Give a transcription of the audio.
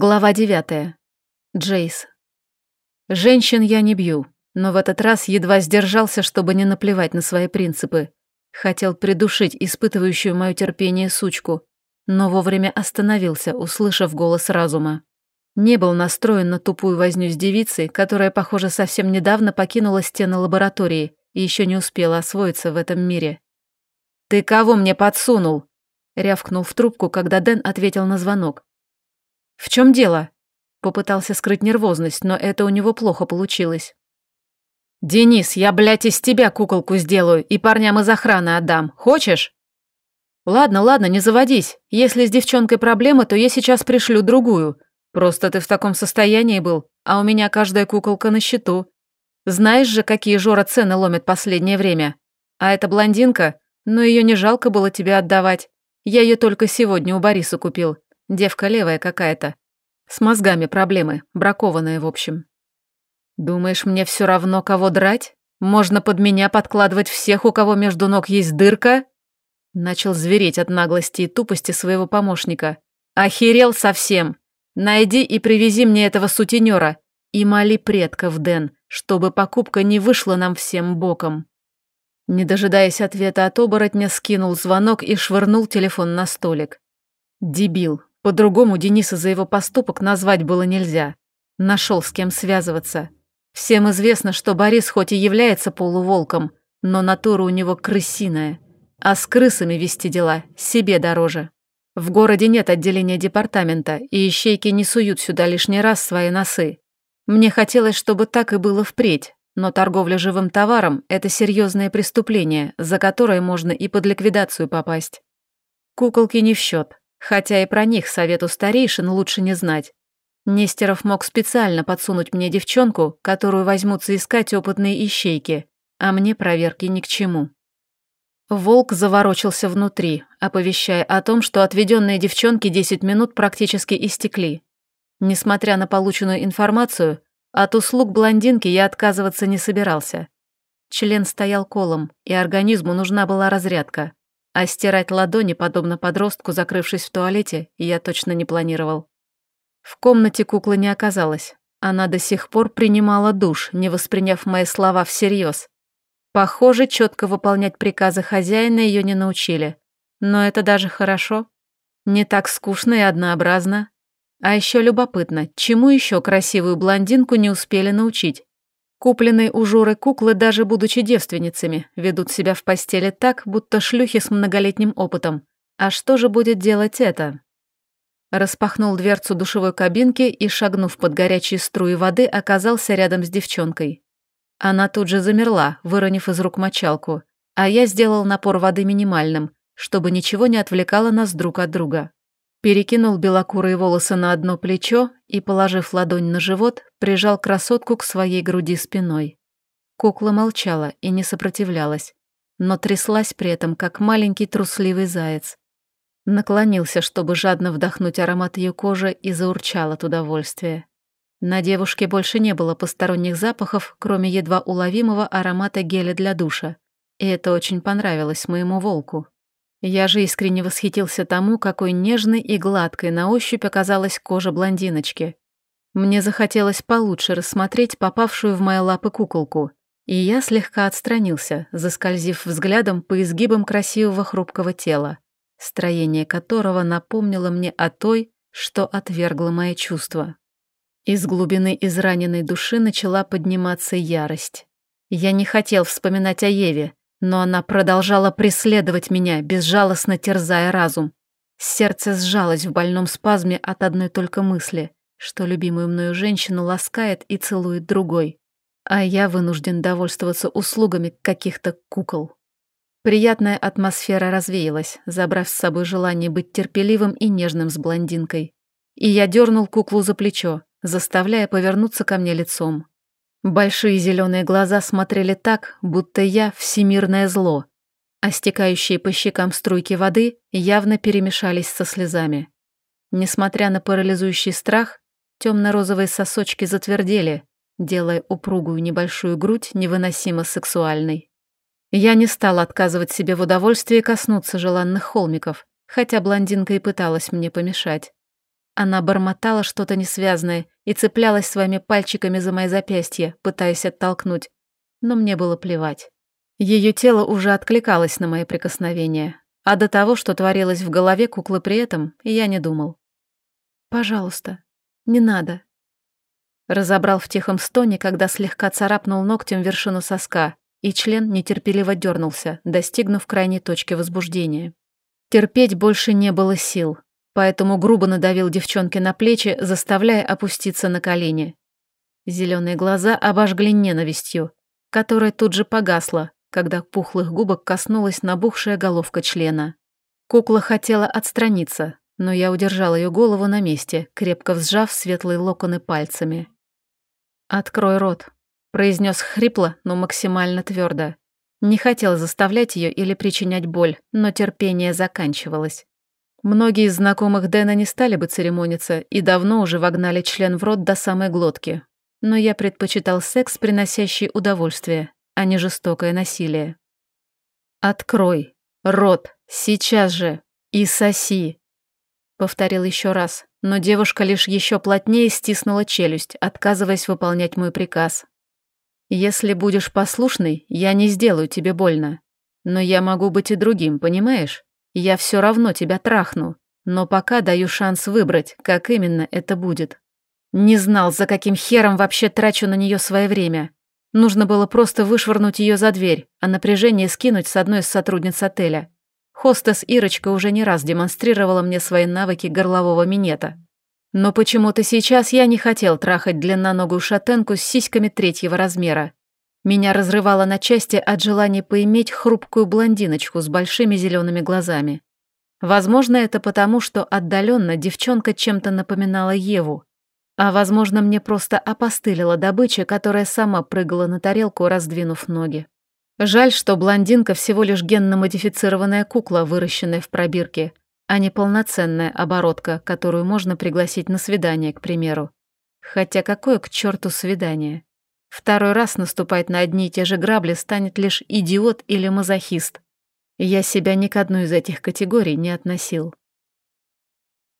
Глава девятая. Джейс. Женщин я не бью, но в этот раз едва сдержался, чтобы не наплевать на свои принципы. Хотел придушить испытывающую мое терпение сучку, но вовремя остановился, услышав голос разума. Не был настроен на тупую возню с девицей, которая, похоже, совсем недавно покинула стены лаборатории и еще не успела освоиться в этом мире. «Ты кого мне подсунул?» — рявкнул в трубку, когда Дэн ответил на звонок. «В чем дело?» Попытался скрыть нервозность, но это у него плохо получилось. «Денис, я, блядь, из тебя куколку сделаю и парням из охраны отдам. Хочешь?» «Ладно, ладно, не заводись. Если с девчонкой проблемы, то я сейчас пришлю другую. Просто ты в таком состоянии был, а у меня каждая куколка на счету. Знаешь же, какие Жора цены ломят последнее время. А эта блондинка, ну ее не жалко было тебе отдавать. Я ее только сегодня у Бориса купил. Девка левая какая-то. С мозгами проблемы, бракованная в общем. Думаешь, мне все равно, кого драть? Можно под меня подкладывать всех, у кого между ног есть дырка? Начал звереть от наглости и тупости своего помощника. Охерел совсем. Найди и привези мне этого сутенера. И моли предков, Дэн, чтобы покупка не вышла нам всем боком. Не дожидаясь ответа от оборотня, скинул звонок и швырнул телефон на столик. Дебил, по-другому Дениса за его поступок назвать было нельзя. Нашел с кем связываться. Всем известно, что Борис хоть и является полуволком, но натура у него крысиная. А с крысами вести дела себе дороже. В городе нет отделения департамента, и ищейки не суют сюда лишний раз свои носы. Мне хотелось, чтобы так и было впредь, но торговля живым товаром – это серьезное преступление, за которое можно и под ликвидацию попасть. Куколки не в счет. Хотя и про них совету старейшин лучше не знать. Нестеров мог специально подсунуть мне девчонку, которую возьмутся искать опытные ищейки, а мне проверки ни к чему. Волк заворочился внутри, оповещая о том, что отведенные девчонки 10 минут практически истекли. Несмотря на полученную информацию, от услуг блондинки я отказываться не собирался. Член стоял колом, и организму нужна была разрядка. А стирать ладони, подобно подростку, закрывшись в туалете, я точно не планировал. В комнате куклы не оказалось. Она до сих пор принимала душ, не восприняв мои слова всерьез. Похоже, четко выполнять приказы хозяина ее не научили. Но это даже хорошо. Не так скучно и однообразно. А еще любопытно, чему еще красивую блондинку не успели научить. Купленные у Жоры куклы, даже будучи девственницами, ведут себя в постели так, будто шлюхи с многолетним опытом. А что же будет делать это? Распахнул дверцу душевой кабинки и, шагнув под горячие струи воды, оказался рядом с девчонкой. Она тут же замерла, выронив из рук мочалку, а я сделал напор воды минимальным, чтобы ничего не отвлекало нас друг от друга. Перекинул белокурые волосы на одно плечо и, положив ладонь на живот, прижал красотку к своей груди спиной. Кукла молчала и не сопротивлялась, но тряслась при этом, как маленький трусливый заяц. Наклонился, чтобы жадно вдохнуть аромат ее кожи и заурчал от удовольствия. На девушке больше не было посторонних запахов, кроме едва уловимого аромата геля для душа. И это очень понравилось моему волку. Я же искренне восхитился тому, какой нежной и гладкой на ощупь оказалась кожа блондиночки. Мне захотелось получше рассмотреть попавшую в мои лапы куколку, и я слегка отстранился, заскользив взглядом по изгибам красивого хрупкого тела, строение которого напомнило мне о той, что отвергла мои чувства. Из глубины израненной души начала подниматься ярость. Я не хотел вспоминать о Еве, но она продолжала преследовать меня, безжалостно терзая разум. Сердце сжалось в больном спазме от одной только мысли, что любимую мною женщину ласкает и целует другой, а я вынужден довольствоваться услугами каких-то кукол. Приятная атмосфера развеялась, забрав с собой желание быть терпеливым и нежным с блондинкой. И я дернул куклу за плечо, заставляя повернуться ко мне лицом. Большие зеленые глаза смотрели так, будто я всемирное зло, а стекающие по щекам струйки воды явно перемешались со слезами. Несмотря на парализующий страх, темно-розовые сосочки затвердели, делая упругую небольшую грудь невыносимо сексуальной. Я не стала отказывать себе в удовольствии коснуться желанных холмиков, хотя блондинка и пыталась мне помешать. Она бормотала что-то несвязное и цеплялась своими пальчиками за мои запястья, пытаясь оттолкнуть. Но мне было плевать. Ее тело уже откликалось на мои прикосновения, а до того, что творилось в голове куклы при этом, я не думал. «Пожалуйста, не надо». Разобрал в тихом стоне, когда слегка царапнул ногтем вершину соска, и член нетерпеливо дернулся, достигнув крайней точки возбуждения. Терпеть больше не было сил, поэтому грубо надавил девчонке на плечи, заставляя опуститься на колени. Зеленые глаза обожгли ненавистью, которая тут же погасла, когда пухлых губок коснулась набухшая головка члена. Кукла хотела отстраниться, но я удержал ее голову на месте, крепко сжав светлые локоны пальцами. «Открой рот», — произнес хрипло, но максимально твердо. Не хотел заставлять ее или причинять боль, но терпение заканчивалось. Многие из знакомых Дэна не стали бы церемониться и давно уже вогнали член в рот до самой глотки. Но я предпочитал секс, приносящий удовольствие, а не жестокое насилие. «Открой рот, сейчас же, и соси!» Повторил еще раз, но девушка лишь еще плотнее стиснула челюсть, отказываясь выполнять мой приказ. «Если будешь послушный, я не сделаю тебе больно. Но я могу быть и другим, понимаешь? Я все равно тебя трахну, но пока даю шанс выбрать, как именно это будет. Не знал, за каким хером вообще трачу на нее свое время. Нужно было просто вышвырнуть ее за дверь, а напряжение скинуть с одной из сотрудниц отеля. Хостес Ирочка уже не раз демонстрировала мне свои навыки горлового минета. Но почему-то сейчас я не хотел трахать длинноногую шатенку с сиськами третьего размера. Меня разрывало на части от желания поиметь хрупкую блондиночку с большими зелеными глазами. Возможно, это потому, что отдаленно девчонка чем-то напоминала Еву. А возможно, мне просто опостылила добыча, которая сама прыгала на тарелку, раздвинув ноги. Жаль, что блондинка всего лишь генно-модифицированная кукла, выращенная в пробирке, а не полноценная оборотка, которую можно пригласить на свидание, к примеру. Хотя какое к черту свидание? Второй раз наступать на одни и те же грабли станет лишь идиот или мазохист. Я себя ни к одной из этих категорий не относил.